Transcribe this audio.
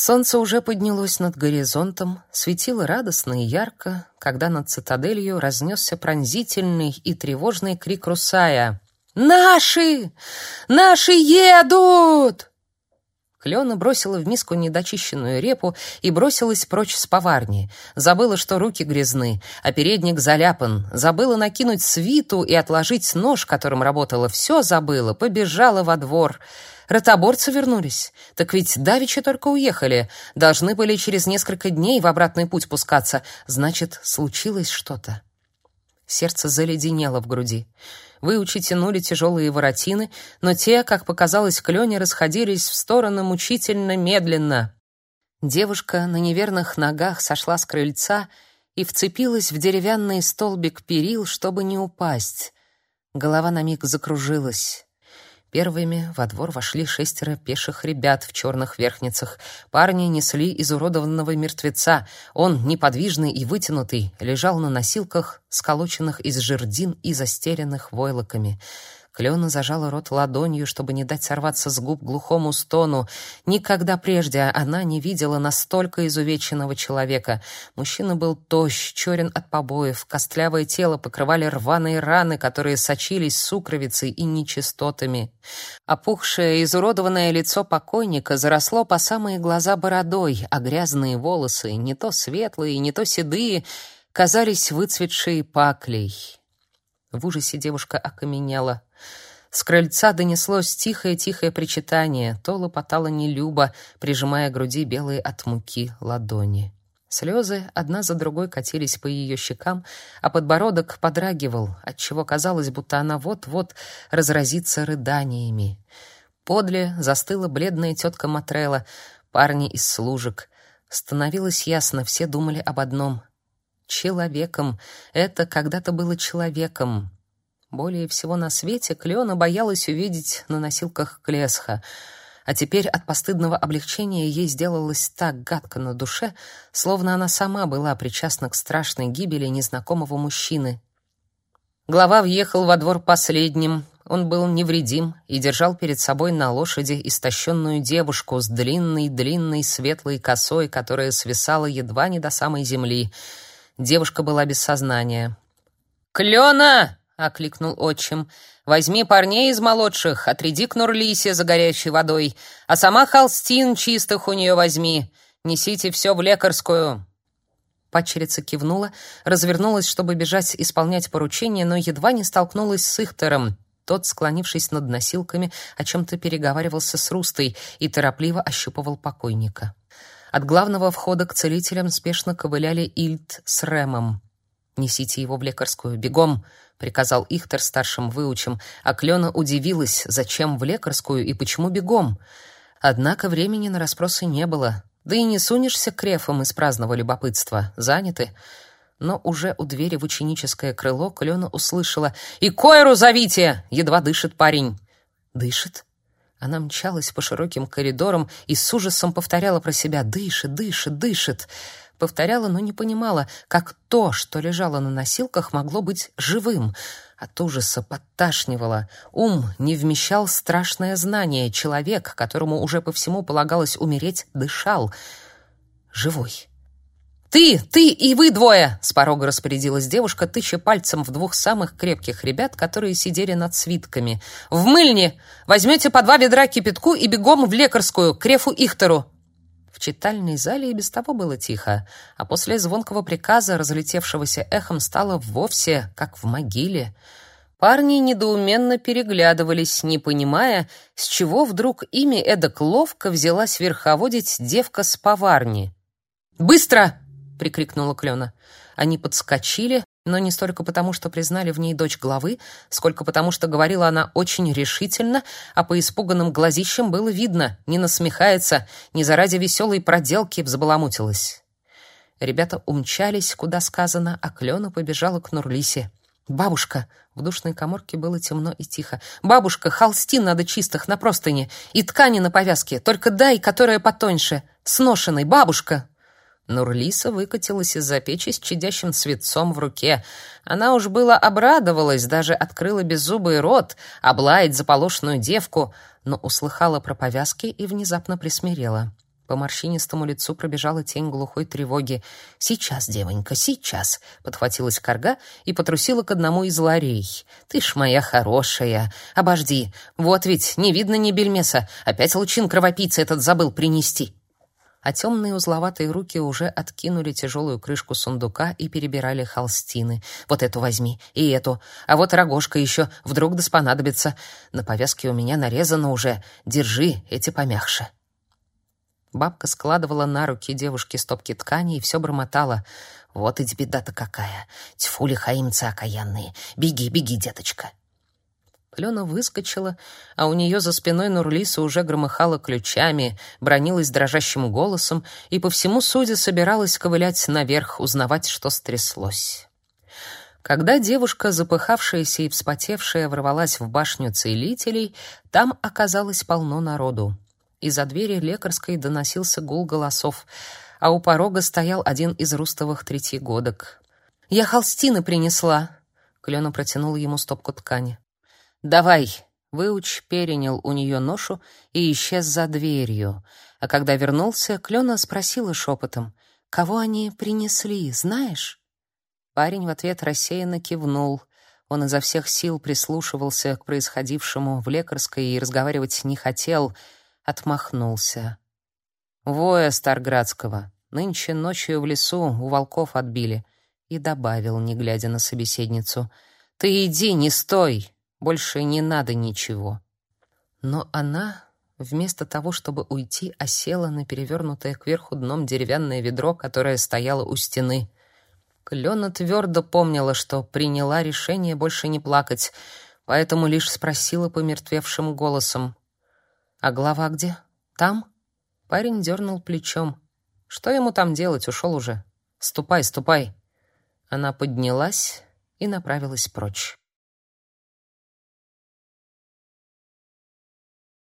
Солнце уже поднялось над горизонтом, светило радостно и ярко, когда над цитаделью разнесся пронзительный и тревожный крик Русая. «Наши! Наши едут!» Клена бросила в миску недочищенную репу и бросилась прочь с поварни. Забыла, что руки грязны, а передник заляпан. Забыла накинуть свиту и отложить нож, которым работала. Все забыла, побежала во двор. Ротоборцы вернулись. Так ведь давеча только уехали. Должны были через несколько дней в обратный путь пускаться. Значит, случилось что-то. Сердце заледенело в груди. Выучи тянули тяжелые воротины, но те, как показалось Клёне, расходились в стороны мучительно медленно. Девушка на неверных ногах сошла с крыльца и вцепилась в деревянный столбик перил, чтобы не упасть. Голова на миг закружилась. Первыми во двор вошли шестеро пеших ребят в черных верхницах. Парни несли изуродованного мертвеца. Он, неподвижный и вытянутый, лежал на носилках, сколоченных из жердин и застеленных войлоками. Клена зажала рот ладонью, чтобы не дать сорваться с губ глухому стону. Никогда прежде она не видела настолько изувеченного человека. Мужчина был тощ, черен от побоев, костлявое тело покрывали рваные раны, которые сочились сукровицей и нечистотами. Опухшее, изуродованное лицо покойника заросло по самые глаза бородой, а грязные волосы, не то светлые, не то седые, казались выцветшей паклей. В ужасе девушка окаменела. С крыльца донеслось тихое-тихое причитание, то лопотала нелюба, прижимая к груди белые от муки ладони. Слезы одна за другой катились по ее щекам, а подбородок подрагивал, отчего казалось, будто она вот-вот разразится рыданиями. Подле застыла бледная тетка Матрела, парни из служек. Становилось ясно, все думали об одном человеком. Это когда-то было человеком. Более всего на свете Клеона боялась увидеть на носилках Клесха, а теперь от постыдного облегчения ей сделалось так гадко на душе, словно она сама была причастна к страшной гибели незнакомого мужчины. Глава въехал во двор последним. Он был невредим и держал перед собой на лошади истощенную девушку с длинной-длинной светлой косой, которая свисала едва не до самой земли — Девушка была без сознания. «Клена!» — окликнул отчим. «Возьми парней из молодших, отряди к Нурлисе за горячей водой, а сама холстин чистых у нее возьми. Несите все в лекарскую». Падчерица кивнула, развернулась, чтобы бежать исполнять поручение, но едва не столкнулась с Ихтером. Тот, склонившись над носилками, о чем-то переговаривался с Рустой и торопливо ощупывал покойника. От главного входа к целителям спешно ковыляли Ильд с Рэмом. «Несите его в лекарскую, бегом!» — приказал Ихтер старшим выучим, а Клена удивилась, зачем в лекарскую и почему бегом. Однако времени на расспросы не было, да и не сунешься к рефам из праздного любопытства, заняты. Но уже у двери в ученическое крыло Клена услышала «И Койру зовите!» — едва дышит парень. «Дышит?» Она мчалась по широким коридорам и с ужасом повторяла про себя «дышит, дышит, дышит». Повторяла, но не понимала, как то, что лежало на носилках, могло быть живым. От ужаса подташнивало. Ум не вмещал страшное знание. Человек, которому уже по всему полагалось умереть, дышал. Живой. «Ты! Ты и вы двое!» — с порога распорядилась девушка, тыча пальцем в двух самых крепких ребят, которые сидели над свитками. «В мыльне! Возьмете по два ведра кипятку и бегом в лекарскую, к Рефу Ихтеру!» В читальной зале и без того было тихо, а после звонкого приказа, разлетевшегося эхом, стало вовсе как в могиле. Парни недоуменно переглядывались, не понимая, с чего вдруг ими эдак ловко взялась верховодить девка с поварни. «Быстро!» прикрикнула Клена. Они подскочили, но не столько потому, что признали в ней дочь главы, сколько потому, что говорила она очень решительно, а по испуганным глазищам было видно, не насмехается, не заради веселой проделки взбаламутилась. Ребята умчались, куда сказано, а Клена побежала к Нурлисе. «Бабушка!» В душной каморке было темно и тихо. «Бабушка, холстин надо чистых на простыне и ткани на повязке, только дай, которая потоньше, сношенной, бабушка!» Нурлиса выкатилась из-за печи с чадящим цветцом в руке. Она уж было обрадовалась, даже открыла беззубый рот, облаять заполошенную девку, но услыхала про повязки и внезапно присмирела. По морщинистому лицу пробежала тень глухой тревоги. «Сейчас, девонька, сейчас!» — подхватилась корга и потрусила к одному из ларей. «Ты ж моя хорошая! Обожди! Вот ведь не видно ни бельмеса! Опять лучин кровопийца этот забыл принести!» А темные узловатые руки уже откинули тяжелую крышку сундука и перебирали холстины. «Вот эту возьми, и эту, а вот рогожка еще, вдруг да понадобится. На повязке у меня нарезано уже, держи, эти помягче». Бабка складывала на руки девушки стопки ткани и все бормотала. «Вот и беда-то какая! Тьфу ли, хаимцы окаянные! Беги, беги, деточка!» Клена выскочила, а у нее за спиной Нурлиса уже громыхала ключами, бронилась дрожащим голосом и по всему суде собиралась ковылять наверх, узнавать, что стряслось. Когда девушка, запыхавшаяся и вспотевшая, ворвалась в башню целителей, там оказалось полно народу. Из-за двери лекарской доносился гул голосов, а у порога стоял один из рустовых третьегодок. «Я холстины принесла!» Клена протянула ему стопку ткани. «Давай!» Выуч перенял у нее ношу и исчез за дверью. А когда вернулся, Клена спросила шепотом, «Кого они принесли, знаешь?» Парень в ответ рассеянно кивнул. Он изо всех сил прислушивался к происходившему в лекарской и разговаривать не хотел, отмахнулся. «Воя Старградского. Нынче ночью в лесу у волков отбили». И добавил, не глядя на собеседницу, «Ты иди, не стой!» Больше не надо ничего. Но она, вместо того, чтобы уйти, осела на перевернутое кверху дном деревянное ведро, которое стояло у стены. Клена твердо помнила, что приняла решение больше не плакать, поэтому лишь спросила помертвевшим голосом. «А глава где? Там?» Парень дернул плечом. «Что ему там делать? Ушел уже. Ступай, ступай!» Она поднялась и направилась прочь.